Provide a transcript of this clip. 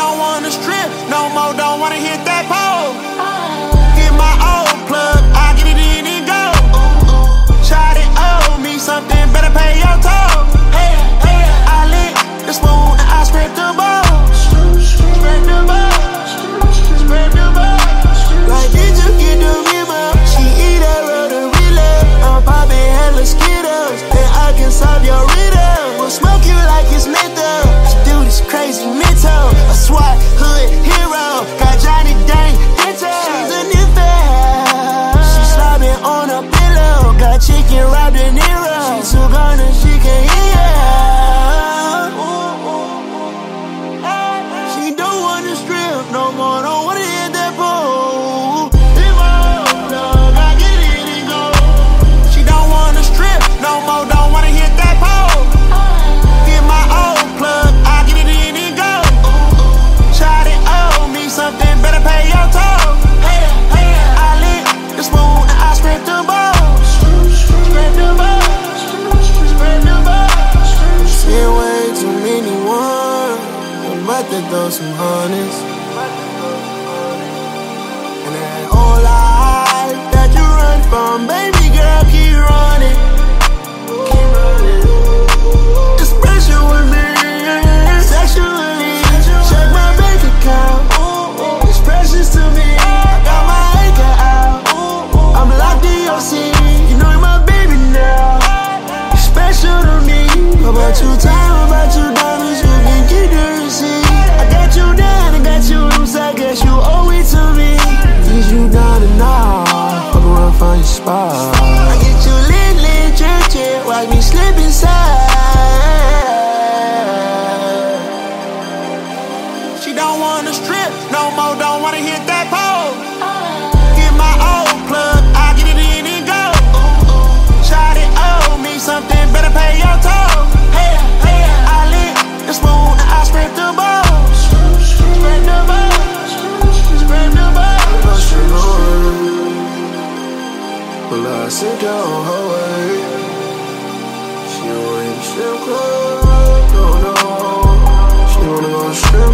don't wanna strip no more, don't wanna hit that pole. but to those who honest. no more, don't wanna hit that pole. Get my old plug, I get it in and go. Shot it, owe me something, better pay your toll. Hey, hey, I lit the spoon and I spread the balls. Spread the balls, Spread the balls. Well, I sit down her way. She wanna strip club, no, no. She wanna go strip